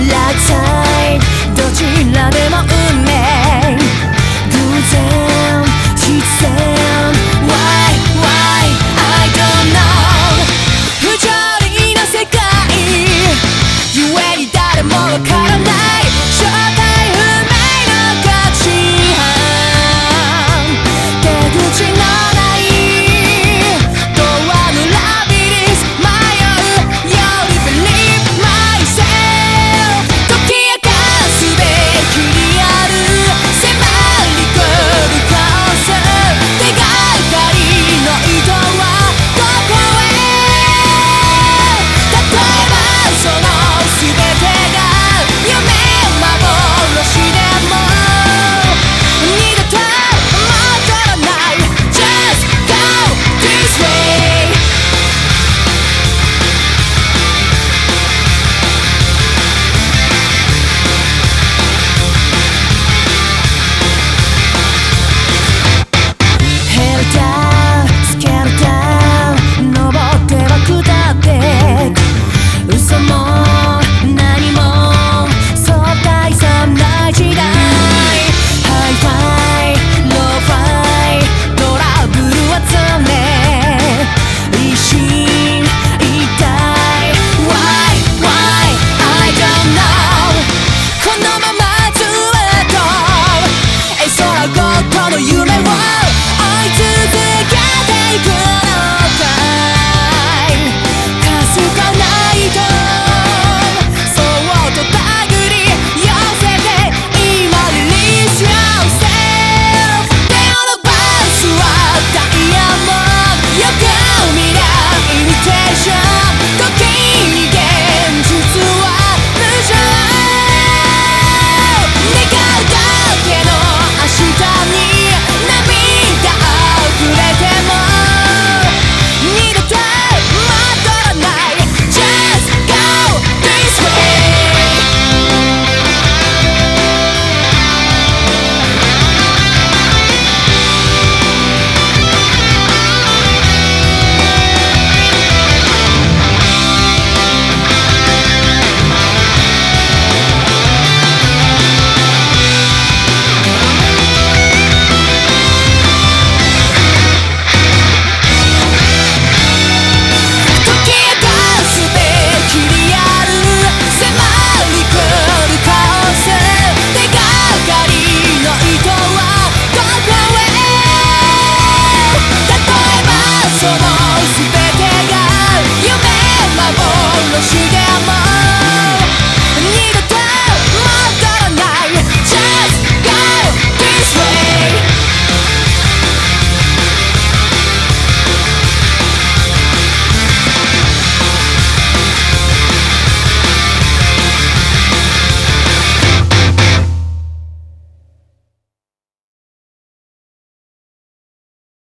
落ちらでもその